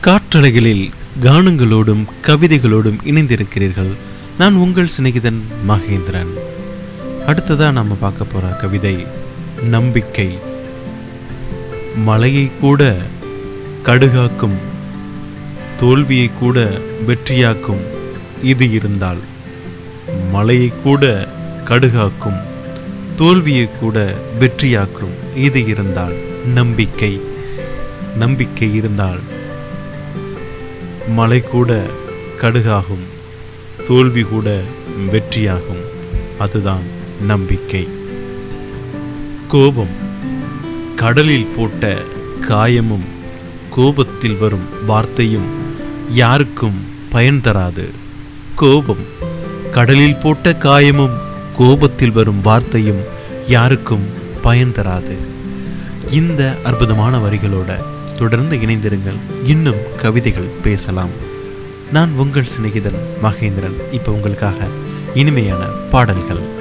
காற்றலைகளில் கானங்களோடும் கவிதைகளோடும் இணைந்திருக்கிறீர்கள். நான் உங்கள் சிநேகிதன் மகேந்திரன். அடுத்ததாக நம்ம பார்க்க போகிற கவிதை நம்பிக்கை. மலையை கூட கடுகாக்கும் தோல்வியை கூட வெற்றியாக்கும் இது இருந்தால். மலையை கூட கடுகாக்கும் தோல்வியை கூட வெற்றியாக்கும் இது இருந்தால். நம்பிக்கை. நம்பிக்கை இருந்தால். மலை கூட கடுகாகும் தோல்வி கூட வெற்றியாகும். அதுதான் நம்பிக்கை. கோபம். கடலில் போட்ட காயமும் கோபத்தில் வரும் வார்த்தையும் யாருக்கும் பயன் தராது. கோபம். கடலில் போட்ட காயமும் கோபத்தில் வரும் வார்த்தையும் யாருக்கும் பயன் தராது. இந்த அற்புதமான வரிகளோட தொடர்ந்து இணைந்திருங்கள். இன்னும் கவிதைகள் பேசலாம். நான் உங்கள் சிநேகிதன் மகேந்திரன். இப்போ உங்களுக்காக இனிமையான பாடல்கள்.